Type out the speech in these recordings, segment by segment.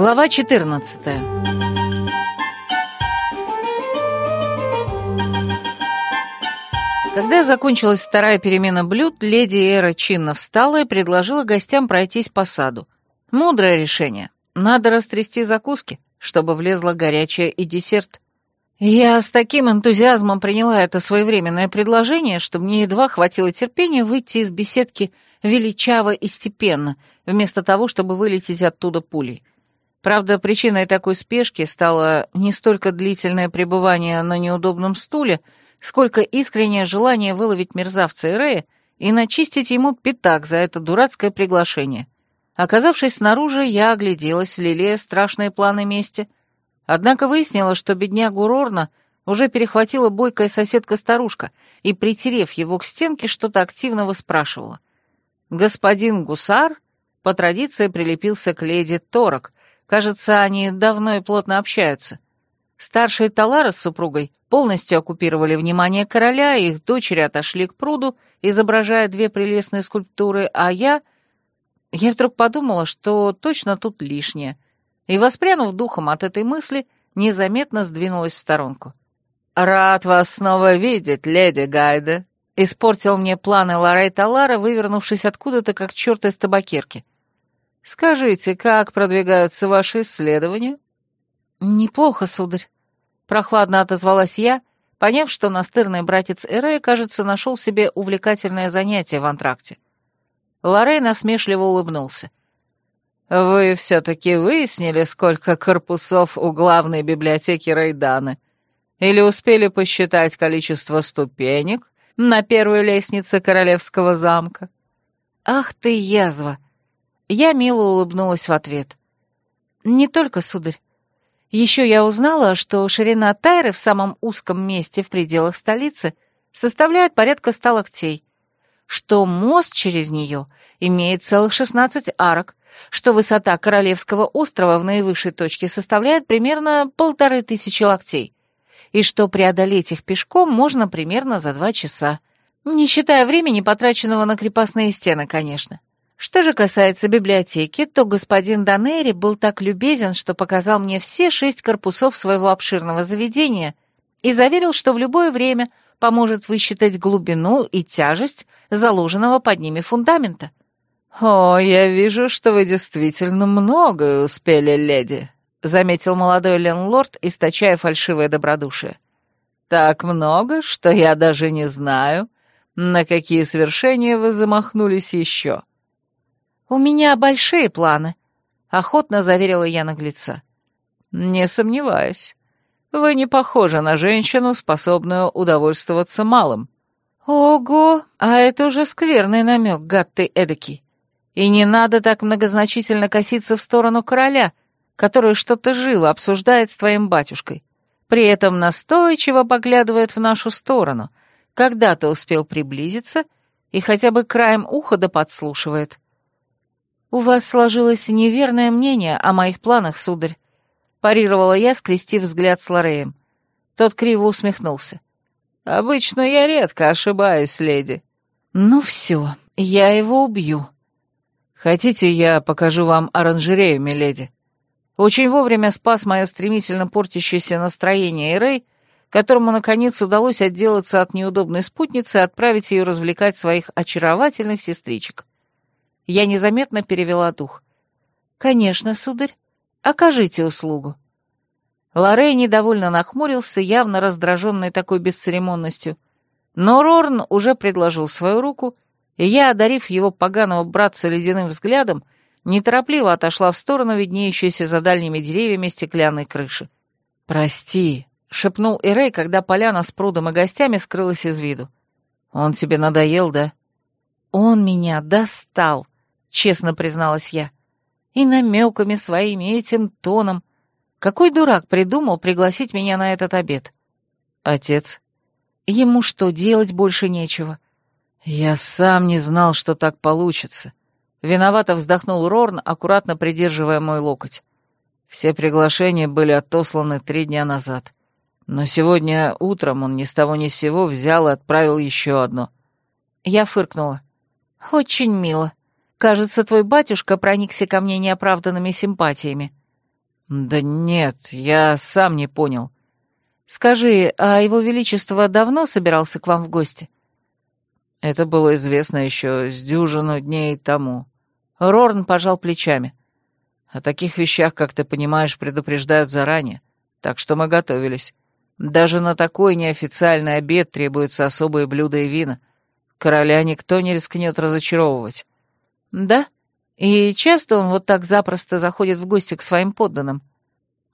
Глава 14 Когда закончилась вторая перемена блюд, леди Эра чинно встала и предложила гостям пройтись по саду. Мудрое решение. Надо растрясти закуски, чтобы влезла горячее и десерт. Я с таким энтузиазмом приняла это своевременное предложение, что мне едва хватило терпения выйти из беседки величаво и степенно, вместо того, чтобы вылететь оттуда пулей. Правда, причиной такой спешки стало не столько длительное пребывание на неудобном стуле, сколько искреннее желание выловить мерзавца Ирея и начистить ему пятак за это дурацкое приглашение. Оказавшись снаружи, я огляделась, лелея страшные планы мести. Однако выяснила, что беднягу Рорна уже перехватила бойкая соседка-старушка и, притерев его к стенке, что-то активно выспрашивала. Господин Гусар по традиции прилепился к леди Торок, Кажется, они давно и плотно общаются. Старшие Талара с супругой полностью оккупировали внимание короля, их дочери отошли к пруду, изображая две прелестные скульптуры, а я... Я вдруг подумала, что точно тут лишнее, и, воспрянув духом от этой мысли, незаметно сдвинулась в сторонку. «Рад вас снова видеть, леди Гайда», — испортил мне планы Ларей Талара, вывернувшись откуда-то, как черт из табакерки. Скажите, как продвигаются ваши исследования?» «Неплохо, сударь», — прохладно отозвалась я, поняв, что настырный братец Эрея, кажется, нашел себе увлекательное занятие в антракте. Лорей насмешливо улыбнулся. «Вы все-таки выяснили, сколько корпусов у главной библиотеки Рейданы? Или успели посчитать количество ступенек на первой лестнице королевского замка?» «Ах ты, язва!» Я мило улыбнулась в ответ. «Не только, сударь. Еще я узнала, что ширина Тайры в самом узком месте в пределах столицы составляет порядка ста локтей, что мост через нее имеет целых шестнадцать арок, что высота Королевского острова в наивысшей точке составляет примерно полторы тысячи локтей, и что преодолеть их пешком можно примерно за два часа, не считая времени, потраченного на крепостные стены, конечно. Что же касается библиотеки, то господин Данери был так любезен, что показал мне все шесть корпусов своего обширного заведения и заверил, что в любое время поможет высчитать глубину и тяжесть заложенного под ними фундамента. «О, я вижу, что вы действительно многое успели, леди», — заметил молодой ленлорд, источая фальшивое добродушие. «Так много, что я даже не знаю, на какие свершения вы замахнулись еще». «У меня большие планы», — охотно заверила я наглеца. «Не сомневаюсь. Вы не похожи на женщину, способную удовольствоваться малым». «Ого, а это уже скверный намек, гад ты эдакий. И не надо так многозначительно коситься в сторону короля, который что-то живо обсуждает с твоим батюшкой. При этом настойчиво поглядывает в нашу сторону, когда ты успел приблизиться и хотя бы краем уха да подслушивает. «У вас сложилось неверное мнение о моих планах, сударь», — парировала я, скрестив взгляд с Лореем. Тот криво усмехнулся. «Обычно я редко ошибаюсь, леди». «Ну все, я его убью». «Хотите, я покажу вам оранжерею, миледи?» Очень вовремя спас мое стремительно портящееся настроение Эрей, которому, наконец, удалось отделаться от неудобной спутницы и отправить ее развлекать своих очаровательных сестричек. Я незаметно перевела дух. «Конечно, сударь. Окажите услугу». Лорей недовольно нахмурился, явно раздраженный такой бесцеремонностью. Но Рорн уже предложил свою руку, и я, одарив его поганого братца ледяным взглядом, неторопливо отошла в сторону виднеющейся за дальними деревьями стеклянной крыши. «Прости», — шепнул Ирей, когда поляна с прудом и гостями скрылась из виду. «Он тебе надоел, да?» «Он меня достал», честно призналась я. И намеками своими, этим тоном. Какой дурак придумал пригласить меня на этот обед? Отец. Ему что, делать больше нечего? Я сам не знал, что так получится. Виновато вздохнул Рорн, аккуратно придерживая мой локоть. Все приглашения были отосланы три дня назад. Но сегодня утром он ни с того ни с сего взял и отправил еще одно. Я фыркнула. «Очень мило. Кажется, твой батюшка проникся ко мне неоправданными симпатиями. «Да нет, я сам не понял». «Скажи, а его величество давно собирался к вам в гости?» Это было известно еще с дюжину дней тому. Рорн пожал плечами. О таких вещах, как ты понимаешь, предупреждают заранее, так что мы готовились. Даже на такой неофициальный обед требуются особые блюда и вина. Короля никто не рискнет разочаровывать. Да? И часто он вот так запросто заходит в гости к своим подданным?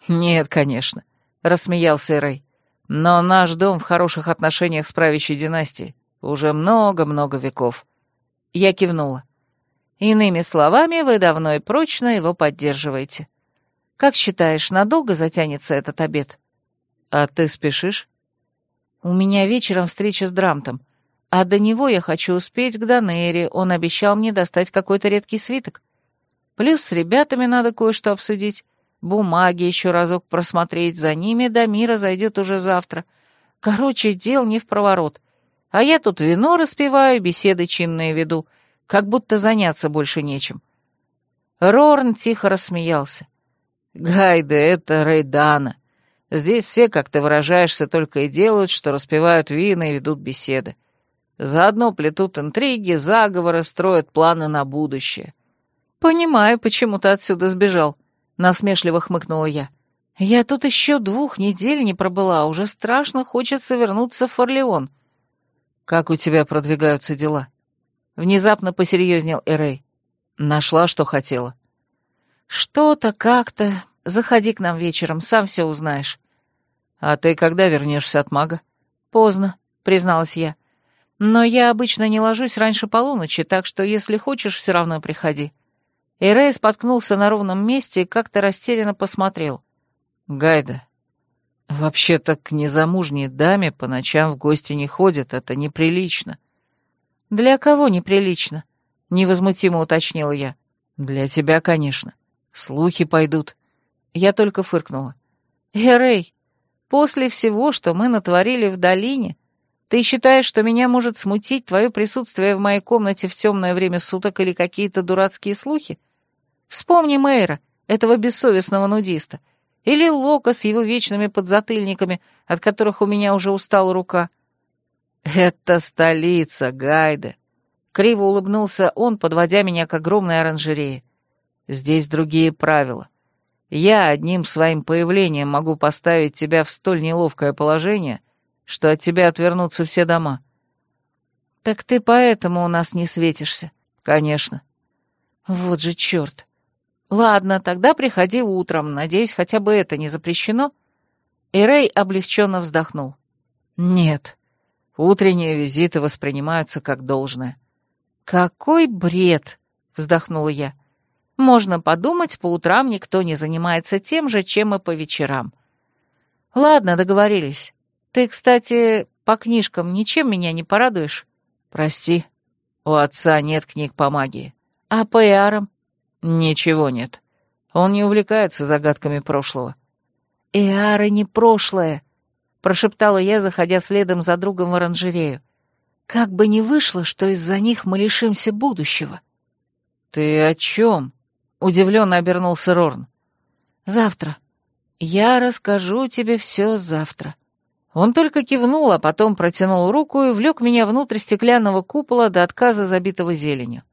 Нет, конечно, рассмеялся Рэй. Но наш дом в хороших отношениях с правящей династией. Уже много-много веков. Я кивнула. Иными словами, вы давно и прочно его поддерживаете. Как считаешь, надолго затянется этот обед? А ты спешишь? У меня вечером встреча с Драмтом, а до него я хочу успеть к Данере, он обещал мне достать какой-то редкий свиток. Плюс с ребятами надо кое-что обсудить, бумаги еще разок просмотреть, за ними до мира зайдет уже завтра. Короче, дел не в проворот. А я тут вино распиваю, беседы чинные веду, как будто заняться больше нечем. Рорн тихо рассмеялся. «Гайда, это Рейдана. Здесь все, как ты выражаешься, только и делают, что распивают вина и ведут беседы. Заодно плетут интриги, заговоры, строят планы на будущее». «Понимаю, почему ты отсюда сбежал», — насмешливо хмыкнула я. «Я тут еще двух недель не пробыла, уже страшно хочется вернуться в Форлеон». «Как у тебя продвигаются дела?» Внезапно посерьезнел Эрей. «Нашла, что хотела?» «Что-то, как-то. Заходи к нам вечером, сам все узнаешь». «А ты когда вернешься от мага?» «Поздно», — призналась я. «Но я обычно не ложусь раньше полуночи, так что, если хочешь, все равно приходи». Эрей споткнулся на ровном месте и как-то растерянно посмотрел. «Гайда, «Вообще-то к незамужней даме по ночам в гости не ходят, это неприлично». «Для кого неприлично?» — невозмутимо уточнила я. «Для тебя, конечно. Слухи пойдут». Я только фыркнула. «Эрей, после всего, что мы натворили в долине, ты считаешь, что меня может смутить твое присутствие в моей комнате в темное время суток или какие-то дурацкие слухи? Вспомни Мэйра, этого бессовестного нудиста». Или Лока с его вечными подзатыльниками, от которых у меня уже устала рука. «Это столица, Гайде!» Криво улыбнулся он, подводя меня к огромной оранжерее. «Здесь другие правила. Я одним своим появлением могу поставить тебя в столь неловкое положение, что от тебя отвернутся все дома». «Так ты поэтому у нас не светишься?» «Конечно». «Вот же черт! «Ладно, тогда приходи утром. Надеюсь, хотя бы это не запрещено». И Рэй облегченно вздохнул. «Нет, утренние визиты воспринимаются как должное». «Какой бред!» — вздохнула я. «Можно подумать, по утрам никто не занимается тем же, чем и по вечерам». «Ладно, договорились. Ты, кстати, по книжкам ничем меня не порадуешь?» «Прости, у отца нет книг по магии». «А по иарам?» «Ничего нет. Он не увлекается загадками прошлого». «Эары не прошлое», — прошептала я, заходя следом за другом в оранжерею. «Как бы ни вышло, что из-за них мы лишимся будущего». «Ты о чем?» — удивленно обернулся Рорн. «Завтра. Я расскажу тебе все завтра». Он только кивнул, а потом протянул руку и влек меня внутрь стеклянного купола до отказа забитого зеленью.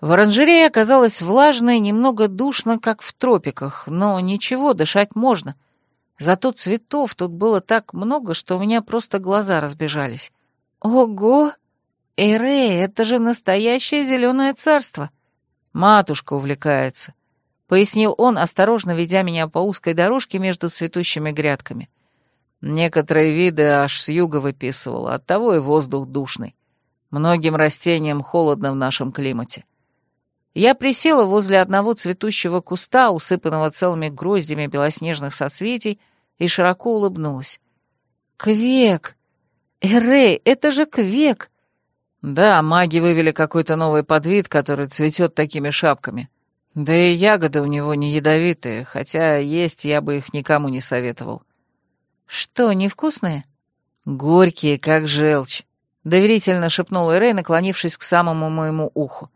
В оранжерее оказалось влажно и немного душно, как в тропиках, но ничего, дышать можно. Зато цветов тут было так много, что у меня просто глаза разбежались. Ого! Эрей, это же настоящее зеленое царство! Матушка увлекается, — пояснил он, осторожно ведя меня по узкой дорожке между цветущими грядками. Некоторые виды аж с юга выписывал, оттого и воздух душный. Многим растениям холодно в нашем климате. Я присела возле одного цветущего куста, усыпанного целыми гроздями белоснежных соцветий, и широко улыбнулась. «Квек! Эрей, это же квек!» «Да, маги вывели какой-то новый подвид, который цветет такими шапками. Да и ягоды у него не ядовитые, хотя есть я бы их никому не советовал». «Что, невкусные?» «Горькие, как желчь», — доверительно шепнул Эрей, наклонившись к самому моему уху.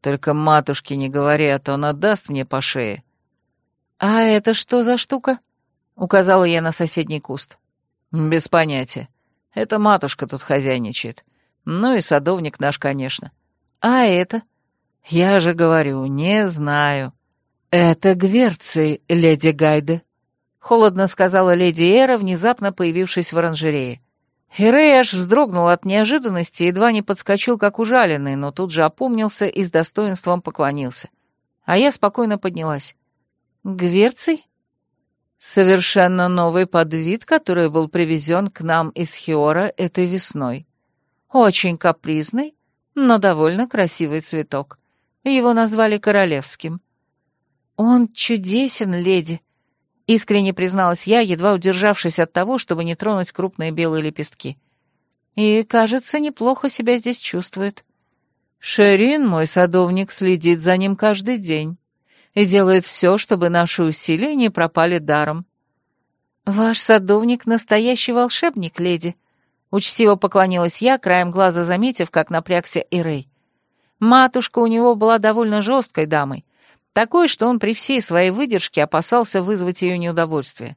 Только матушке не говори, а то она даст мне по шее». «А это что за штука?» — указала я на соседний куст. «Без понятия. Это матушка тут хозяйничает. Ну и садовник наш, конечно». «А это?» «Я же говорю, не знаю». «Это Гверций, леди Гайде», — холодно сказала леди Эра, внезапно появившись в оранжерее. Херей аж вздрогнул от неожиданности, едва не подскочил, как ужаленный, но тут же опомнился и с достоинством поклонился. А я спокойно поднялась. «Гверций?» «Совершенно новый подвид, который был привезен к нам из Хиора этой весной. Очень капризный, но довольно красивый цветок. Его назвали королевским». «Он чудесен, леди», — искренне призналась я, едва удержавшись от того, чтобы не тронуть крупные белые лепестки. «И, кажется, неплохо себя здесь чувствует». «Шерин, мой садовник, следит за ним каждый день и делает все, чтобы наши усилия не пропали даром». «Ваш садовник — настоящий волшебник, леди», — учтиво поклонилась я, краем глаза заметив, как напрягся Ирей. Матушка у него была довольно жесткой дамой, такой, что он при всей своей выдержке опасался вызвать ее неудовольствие.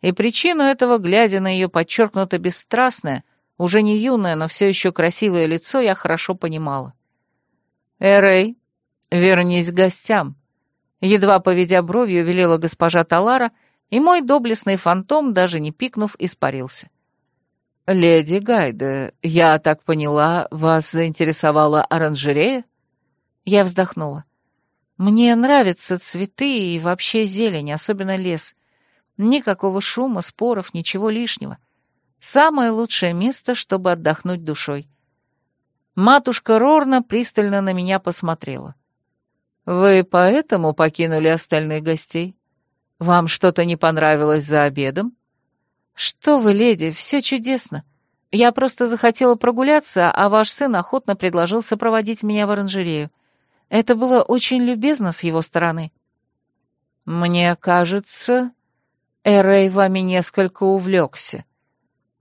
И причину этого, глядя на ее подчеркнуто бесстрастное, уже не юное, но все еще красивое лицо, я хорошо понимала. «Эрей, вернись к гостям», — едва поведя бровью, велела госпожа Талара, и мой доблестный фантом, даже не пикнув, испарился. «Леди Гайде, я так поняла, вас заинтересовала оранжерея?» Я вздохнула. Мне нравятся цветы и вообще зелень, особенно лес. Никакого шума, споров, ничего лишнего. Самое лучшее место, чтобы отдохнуть душой. Матушка Рорна пристально на меня посмотрела. «Вы поэтому покинули остальных гостей? Вам что-то не понравилось за обедом?» «Что вы, леди, все чудесно. Я просто захотела прогуляться, а ваш сын охотно предложил сопроводить меня в оранжерею. Это было очень любезно с его стороны. Мне кажется, Эрей вами несколько увлекся.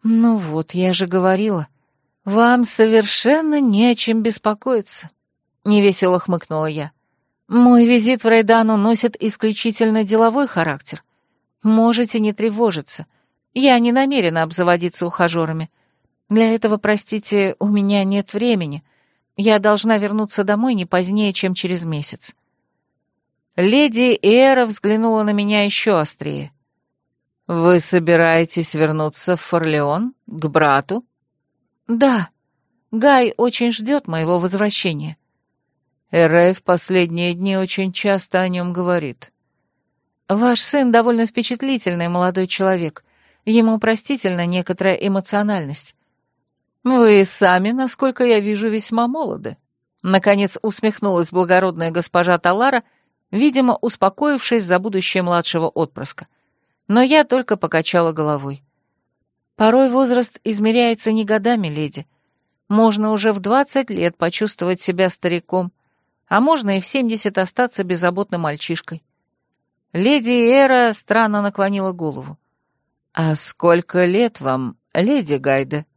Ну вот, я же говорила, вам совершенно не о чем беспокоиться. Невесело хмыкнула я. Мой визит в Рейдану носит исключительно деловой характер. Можете не тревожиться. Я не намерена обзаводиться ухажерами. Для этого, простите, у меня нет времени — я должна вернуться домой не позднее, чем через месяц. Леди Эра взглянула на меня еще острее. «Вы собираетесь вернуться в Форлеон, к брату?» «Да. Гай очень ждет моего возвращения». Эрей в последние дни очень часто о нем говорит. «Ваш сын довольно впечатлительный молодой человек. Ему простительна некоторая эмоциональность. «Вы сами, насколько я вижу, весьма молоды». Наконец усмехнулась благородная госпожа Талара, видимо, успокоившись за будущее младшего отпрыска. Но я только покачала головой. Порой возраст измеряется не годами, леди. Можно уже в двадцать лет почувствовать себя стариком, а можно и в семьдесят остаться беззаботным мальчишкой. Леди Эра странно наклонила голову. «А сколько лет вам, леди Гайде?»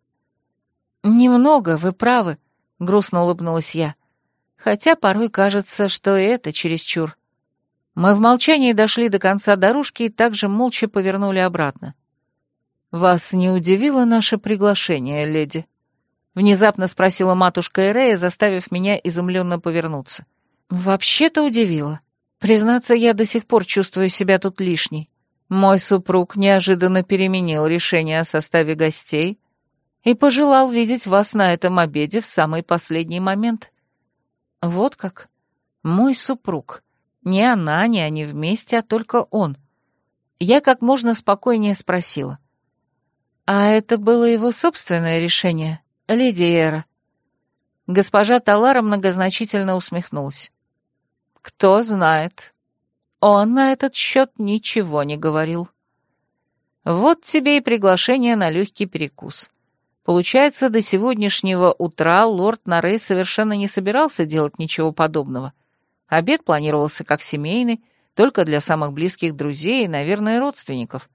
«Немного, вы правы», — грустно улыбнулась я. «Хотя порой кажется, что это чересчур». Мы в молчании дошли до конца дорожки и также молча повернули обратно. «Вас не удивило наше приглашение, леди?» Внезапно спросила матушка Эрея, заставив меня изумленно повернуться. «Вообще-то удивило. Признаться, я до сих пор чувствую себя тут лишней. Мой супруг неожиданно переменил решение о составе гостей, и пожелал видеть вас на этом обеде в самый последний момент. Вот как. Мой супруг. Не она, не они вместе, а только он. Я как можно спокойнее спросила. А это было его собственное решение, леди Эра? Госпожа Талара многозначительно усмехнулась. Кто знает. Он на этот счет ничего не говорил. Вот тебе и приглашение на легкий перекус. Получается, до сегодняшнего утра лорд Нарей совершенно не собирался делать ничего подобного. Обед планировался как семейный, только для самых близких друзей и, наверное, родственников.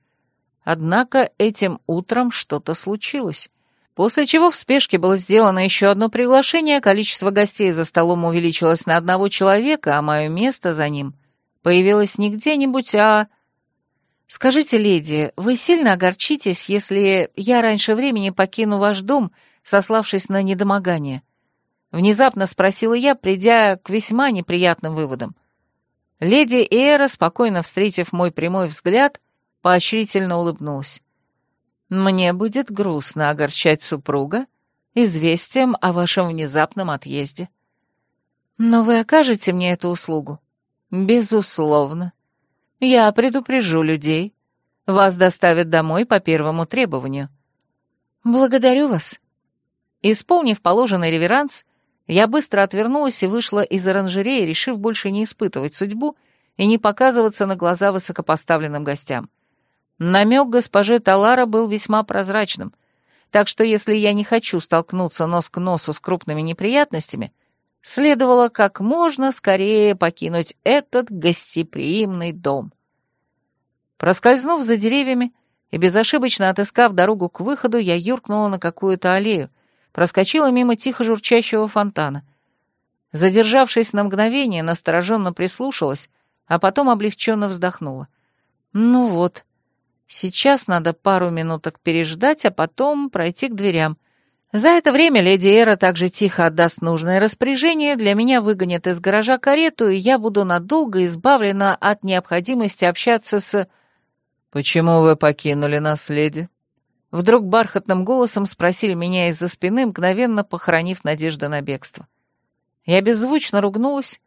Однако этим утром что-то случилось. После чего в спешке было сделано еще одно приглашение, количество гостей за столом увеличилось на одного человека, а мое место за ним появилась не где-нибудь, а... Скажите, леди, вы сильно огорчитесь, если я раньше времени покину ваш дом, сославшись на недомогание? Внезапно спросила я, придя к весьма неприятным выводам. Леди Эра, спокойно встретив мой прямой взгляд, поощрительно улыбнулась. «Мне будет грустно огорчать супруга известием о вашем внезапном отъезде. Но вы окажете мне эту услугу?» «Безусловно. Я предупрежу людей. Вас доставят домой по первому требованию». «Благодарю вас». Исполнив положенный реверанс, я быстро отвернулась и вышла из оранжереи, решив больше не испытывать судьбу и не показываться на глаза высокопоставленным гостям. Намек госпожи Талара был весьма прозрачным, так что если я не хочу столкнуться нос к носу с крупными неприятностями, следовало как можно скорее покинуть этот гостеприимный дом. Проскользнув за деревьями и безошибочно отыскав дорогу к выходу, я юркнула на какую-то аллею, проскочила мимо тихо журчащего фонтана. Задержавшись на мгновение, настороженно прислушалась, а потом облегченно вздохнула. Ну вот, сейчас надо пару минуток переждать, а потом пройти к дверям — за это время леди Эра также тихо отдаст нужное распоряжение, для меня выгонят из гаража карету, и я буду надолго избавлена от необходимости общаться с... «Почему вы покинули нас, леди?» Вдруг бархатным голосом спросили меня из-за спины, мгновенно похоронив надежды на бегство. Я беззвучно ругнулась,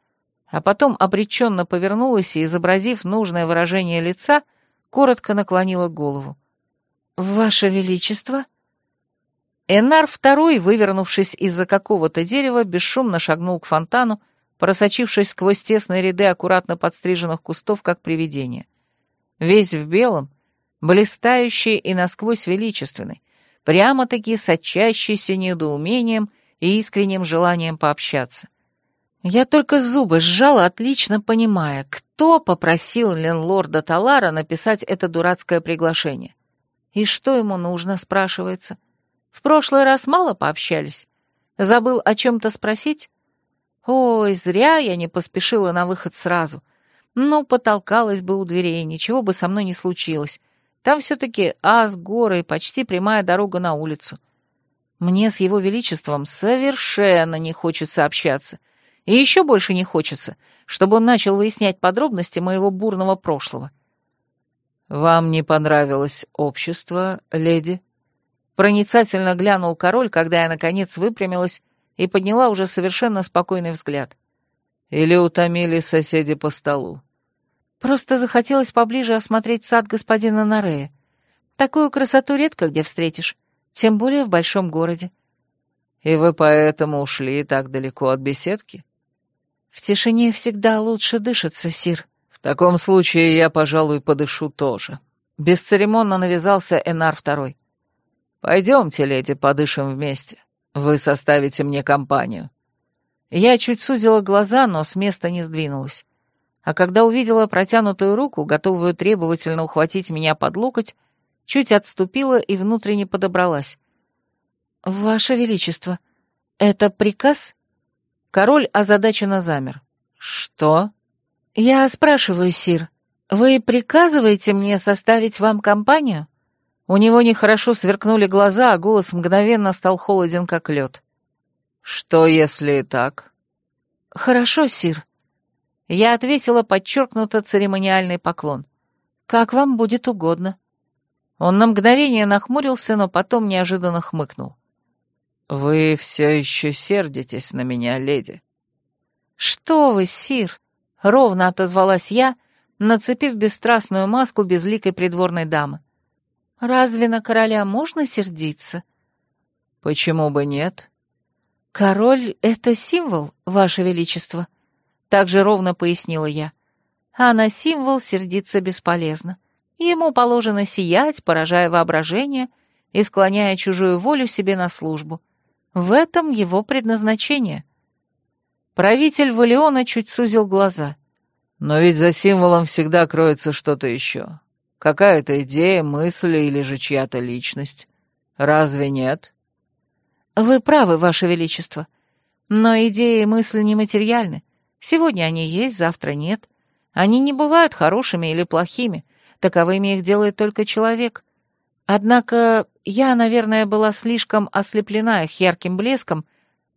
а потом обреченно повернулась и, изобразив нужное выражение лица, коротко наклонила голову. «Ваше Величество?» Энар второй, вывернувшись из-за какого-то дерева, бесшумно шагнул к фонтану, просочившись сквозь тесные ряды аккуратно подстриженных кустов, как привидение. Весь в белом, блистающий и насквозь величественный, прямо-таки сочащийся недоумением и искренним желанием пообщаться. Я только зубы сжала, отлично понимая, кто попросил ленлорда Талара написать это дурацкое приглашение. И что ему нужно, спрашивается. В прошлый раз мало пообщались. Забыл о чем-то спросить? Ой, зря я не поспешила на выход сразу. Ну, потолкалась бы у дверей, ничего бы со мной не случилось. Там все-таки ас, горы и почти прямая дорога на улицу. Мне с его величеством совершенно не хочется общаться. И еще больше не хочется, чтобы он начал выяснять подробности моего бурного прошлого. «Вам не понравилось общество, леди?» Проницательно глянул король, когда я, наконец, выпрямилась и подняла уже совершенно спокойный взгляд. Или утомили соседи по столу. Просто захотелось поближе осмотреть сад господина Нарея. Такую красоту редко где встретишь, тем более в большом городе. И вы поэтому ушли так далеко от беседки? В тишине всегда лучше дышится, Сир. В таком случае я, пожалуй, подышу тоже. Бесцеремонно навязался Энар Второй. «Пойдемте, леди, подышим вместе. Вы составите мне компанию». Я чуть сузила глаза, но с места не сдвинулась. А когда увидела протянутую руку, готовую требовательно ухватить меня под локоть, чуть отступила и внутренне подобралась. «Ваше Величество, это приказ?» Король озадаченно замер. «Что?» «Я спрашиваю, Сир, вы приказываете мне составить вам компанию?» У него нехорошо сверкнули глаза, а голос мгновенно стал холоден, как лед. «Что, если и так?» «Хорошо, Сир». Я ответила подчеркнуто церемониальный поклон. «Как вам будет угодно». Он на мгновение нахмурился, но потом неожиданно хмыкнул. «Вы все еще сердитесь на меня, леди». «Что вы, Сир?» — ровно отозвалась я, нацепив бесстрастную маску безликой придворной дамы. Разве на короля можно сердиться? Почему бы нет? Король — это символ, ваше величество, так же ровно пояснила я. А на символ сердиться бесполезно. Ему положено сиять, поражая воображение и склоняя чужую волю себе на службу. В этом его предназначение. Правитель Валиона чуть сузил глаза. Но ведь за символом всегда кроется что-то еще. Какая-то идея, мысль или же чья-то личность. Разве нет? Вы правы, Ваше Величество. Но идеи и мысли нематериальны. Сегодня они есть, завтра нет. Они не бывают хорошими или плохими, таковыми их делает только человек. Однако я, наверное, была слишком ослеплена их ярким блеском,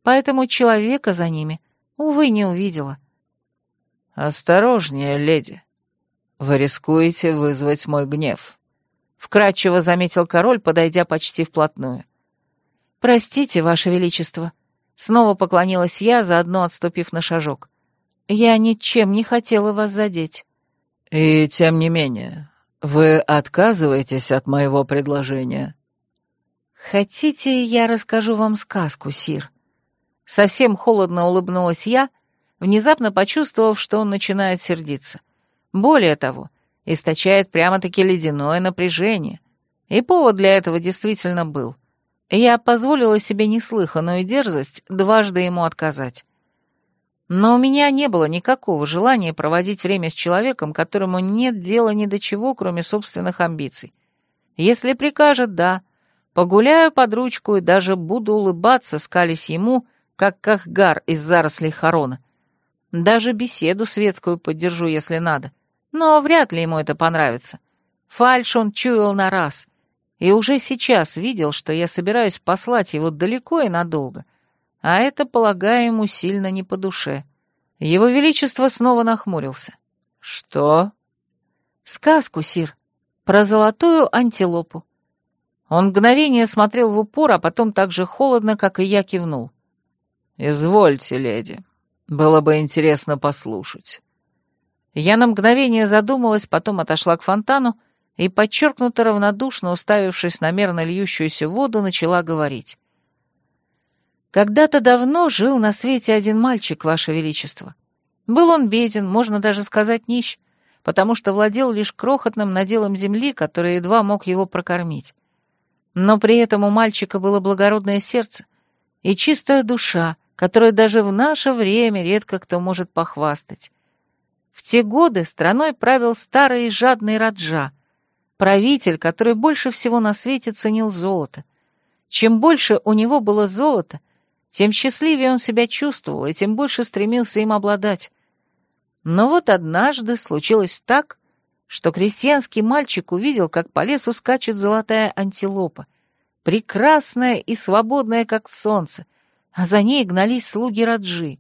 поэтому человека за ними, увы, не увидела. «Осторожнее, леди. Вы рискуете вызвать мой гнев», — вкратчиво заметил король, подойдя почти вплотную. «Простите, Ваше Величество», — снова поклонилась я, заодно отступив на шажок. «Я ничем не хотела вас задеть». «И тем не менее, вы отказываетесь от моего предложения?» «Хотите, я расскажу вам сказку, Сир?» Совсем холодно улыбнулась я, внезапно почувствовав, что он начинает сердиться. Более того, источает прямо-таки ледяное напряжение. И повод для этого действительно был. Я позволила себе неслыханную дерзость дважды ему отказать. Но у меня не было никакого желания проводить время с человеком, которому нет дела ни до чего, кроме собственных амбиций. Если прикажет, да, погуляю под ручку и даже буду улыбаться, скались ему, как кахгар из зарослей хорона. Даже беседу светскую поддержу, если надо. Но вряд ли ему это понравится. Фальш он чуял на раз. И уже сейчас видел, что я собираюсь послать его далеко и надолго — а это, полагаю, ему сильно не по душе. Его Величество снова нахмурился. «Что?» «Сказку, Сир, про золотую антилопу». Он мгновение смотрел в упор, а потом так же холодно, как и я кивнул. «Извольте, леди. Было бы интересно послушать». Я на мгновение задумалась, потом отошла к фонтану и, подчеркнуто равнодушно уставившись на мерно льющуюся воду, начала говорить. Когда-то давно жил на свете один мальчик, Ваше Величество. Был он беден, можно даже сказать нищ, потому что владел лишь крохотным наделом земли, который едва мог его прокормить. Но при этом у мальчика было благородное сердце и чистая душа, которой даже в наше время редко кто может похвастать. В те годы страной правил старый и жадный Раджа, правитель, который больше всего на свете ценил золото. Чем больше у него было золота, тем счастливее он себя чувствовал и тем больше стремился им обладать. Но вот однажды случилось так, что крестьянский мальчик увидел, как по лесу скачет золотая антилопа, прекрасная и свободная, как солнце, а за ней гнались слуги Раджи.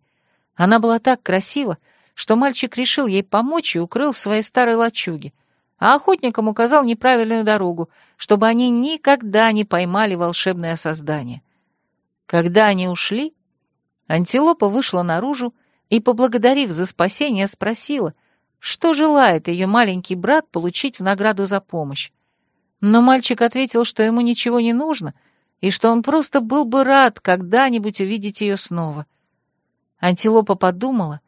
Она была так красива, что мальчик решил ей помочь и укрыл в своей старой лачуге, а охотникам указал неправильную дорогу, чтобы они никогда не поймали волшебное создание. Когда они ушли, антилопа вышла наружу и, поблагодарив за спасение, спросила, что желает ее маленький брат получить в награду за помощь. Но мальчик ответил, что ему ничего не нужно, и что он просто был бы рад когда-нибудь увидеть ее снова. Антилопа подумала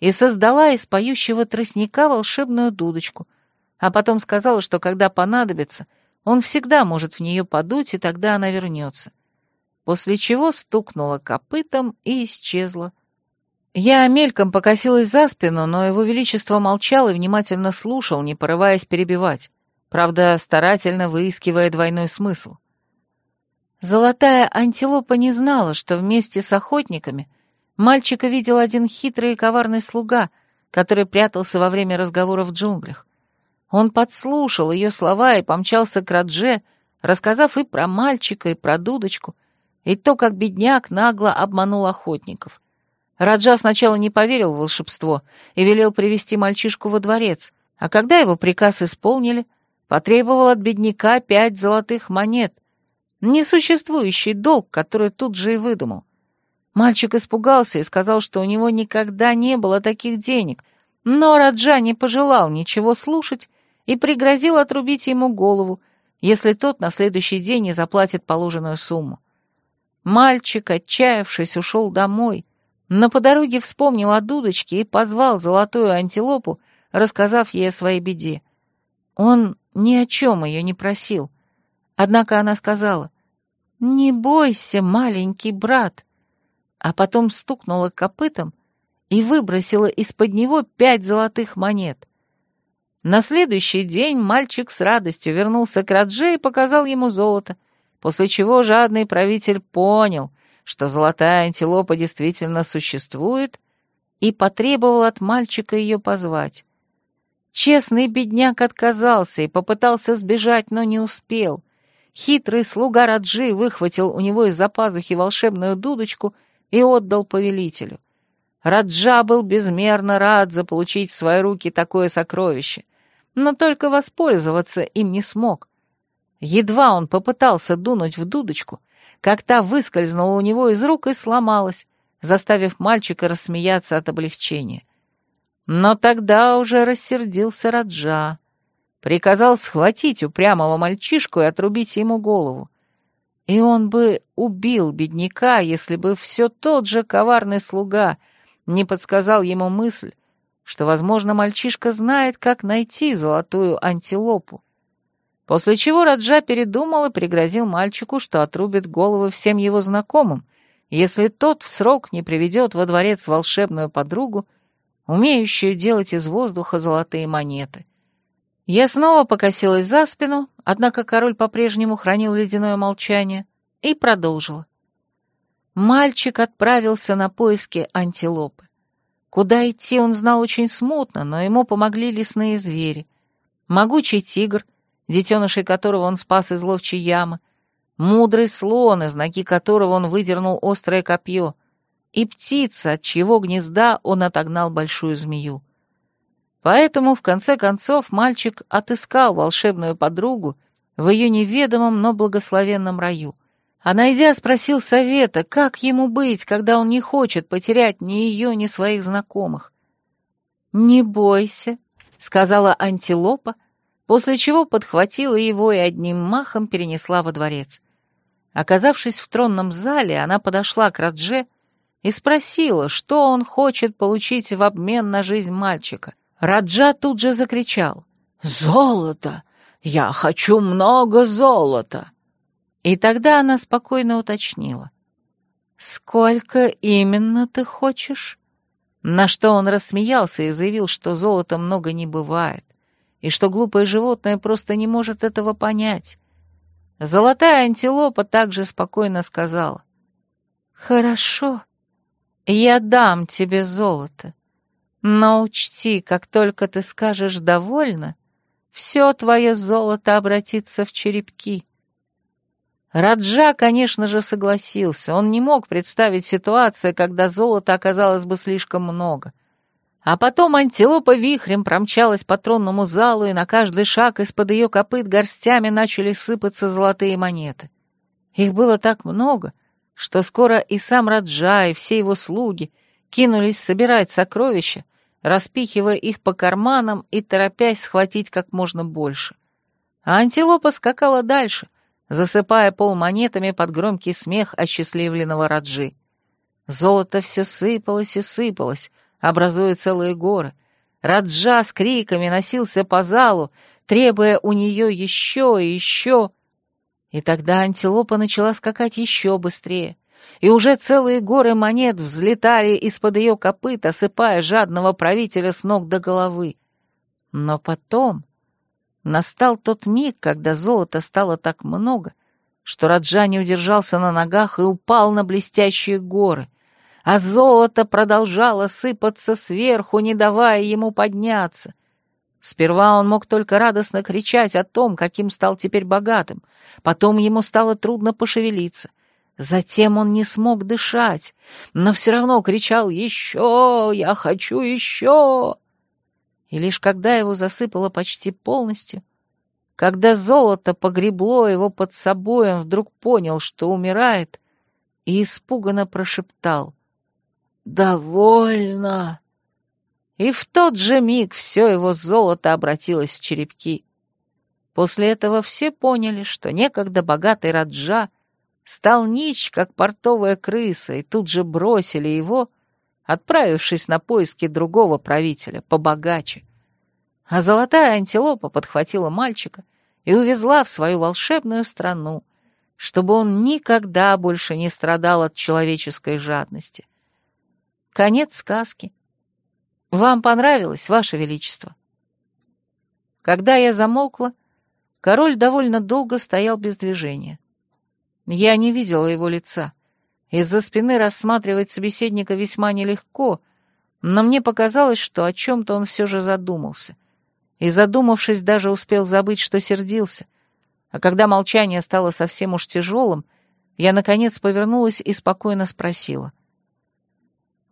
и создала из поющего тростника волшебную дудочку, а потом сказала, что когда понадобится, он всегда может в нее подуть, и тогда она вернется после чего стукнула копытом и исчезла. Я мельком покосилась за спину, но его величество молчал и внимательно слушал, не порываясь перебивать, правда, старательно выискивая двойной смысл. Золотая антилопа не знала, что вместе с охотниками мальчика видел один хитрый и коварный слуга, который прятался во время разговора в джунглях. Он подслушал ее слова и помчался к Радже, рассказав и про мальчика, и про дудочку — и то, как бедняк нагло обманул охотников. Раджа сначала не поверил в волшебство и велел привести мальчишку во дворец, а когда его приказ исполнили, потребовал от бедняка пять золотых монет, несуществующий долг, который тут же и выдумал. Мальчик испугался и сказал, что у него никогда не было таких денег, но Раджа не пожелал ничего слушать и пригрозил отрубить ему голову, если тот на следующий день не заплатит положенную сумму. Мальчик, отчаявшись, ушел домой, но по дороге вспомнил о дудочке и позвал золотую антилопу, рассказав ей о своей беде. Он ни о чем ее не просил. Однако она сказала, «Не бойся, маленький брат», а потом стукнула копытом и выбросила из-под него пять золотых монет. На следующий день мальчик с радостью вернулся к Радже и показал ему золото, после чего жадный правитель понял, что золотая антилопа действительно существует, и потребовал от мальчика ее позвать. Честный бедняк отказался и попытался сбежать, но не успел. Хитрый слуга Раджи выхватил у него из-за пазухи волшебную дудочку и отдал повелителю. Раджа был безмерно рад заполучить в свои руки такое сокровище, но только воспользоваться им не смог. Едва он попытался дунуть в дудочку, как та выскользнула у него из рук и сломалась, заставив мальчика рассмеяться от облегчения. Но тогда уже рассердился Раджа. Приказал схватить упрямого мальчишку и отрубить ему голову. И он бы убил бедняка, если бы все тот же коварный слуга не подсказал ему мысль, что, возможно, мальчишка знает, как найти золотую антилопу. После чего Раджа передумал и пригрозил мальчику, что отрубит головы всем его знакомым, если тот в срок не приведет во дворец волшебную подругу, умеющую делать из воздуха золотые монеты. Я снова покосилась за спину, однако король по-прежнему хранил ледяное молчание, и продолжила. Мальчик отправился на поиски антилопы. Куда идти он знал очень смутно, но ему помогли лесные звери. Могучий тигр — детенышей которого он спас из ловчей ямы, мудрый слон, из ноги которого он выдернул острое копье, и птица, от чьего гнезда он отогнал большую змею. Поэтому, в конце концов, мальчик отыскал волшебную подругу в ее неведомом, но благословенном раю. А найдя, спросил совета, как ему быть, когда он не хочет потерять ни ее, ни своих знакомых. «Не бойся», — сказала антилопа, — после чего подхватила его и одним махом перенесла во дворец. Оказавшись в тронном зале, она подошла к Радже и спросила, что он хочет получить в обмен на жизнь мальчика. Раджа тут же закричал «Золото! Я хочу много золота!» И тогда она спокойно уточнила «Сколько именно ты хочешь?» На что он рассмеялся и заявил, что золота много не бывает и что глупое животное просто не может этого понять. Золотая антилопа также спокойно сказала. «Хорошо, я дам тебе золото, но учти, как только ты скажешь «довольно», все твое золото обратится в черепки». Раджа, конечно же, согласился. Он не мог представить ситуацию, когда золота оказалось бы слишком много — а потом антилопа вихрем промчалась по тронному залу, и на каждый шаг из-под ее копыт горстями начали сыпаться золотые монеты. Их было так много, что скоро и сам Раджа, и все его слуги кинулись собирать сокровища, распихивая их по карманам и торопясь схватить как можно больше. А антилопа скакала дальше, засыпая пол монетами под громкий смех осчастливленного Раджи. Золото все сыпалось и сыпалось, образуя целые горы. Раджа с криками носился по залу, требуя у нее еще и еще. И тогда антилопа начала скакать еще быстрее, и уже целые горы монет взлетали из-под ее копыт, осыпая жадного правителя с ног до головы. Но потом настал тот миг, когда золота стало так много, что Раджа не удержался на ногах и упал на блестящие горы, а золото продолжало сыпаться сверху, не давая ему подняться. Сперва он мог только радостно кричать о том, каким стал теперь богатым, потом ему стало трудно пошевелиться. Затем он не смог дышать, но все равно кричал «Еще! Я хочу еще!» И лишь когда его засыпало почти полностью, когда золото погребло его под собой, он вдруг понял, что умирает, и испуганно прошептал «Довольно!» И в тот же миг все его золото обратилось в черепки. После этого все поняли, что некогда богатый Раджа стал нич, как портовая крыса, и тут же бросили его, отправившись на поиски другого правителя, побогаче. А золотая антилопа подхватила мальчика и увезла в свою волшебную страну, чтобы он никогда больше не страдал от человеческой жадности — Конец сказки. Вам понравилось, Ваше Величество?» Когда я замолкла, король довольно долго стоял без движения. Я не видела его лица. Из-за спины рассматривать собеседника весьма нелегко, но мне показалось, что о чем-то он все же задумался. и, задумавшись, даже успел забыть, что сердился. А когда молчание стало совсем уж тяжелым, я, наконец, повернулась и спокойно спросила.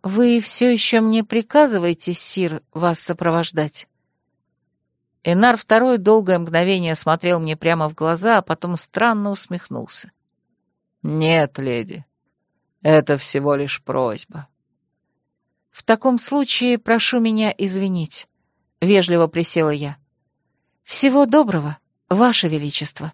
«Вы все еще мне приказываете, Сир, вас сопровождать?» Энар второй долгое мгновение смотрел мне прямо в глаза, а потом странно усмехнулся. «Нет, леди, это всего лишь просьба». «В таком случае прошу меня извинить», — вежливо присела я. «Всего доброго, Ваше Величество».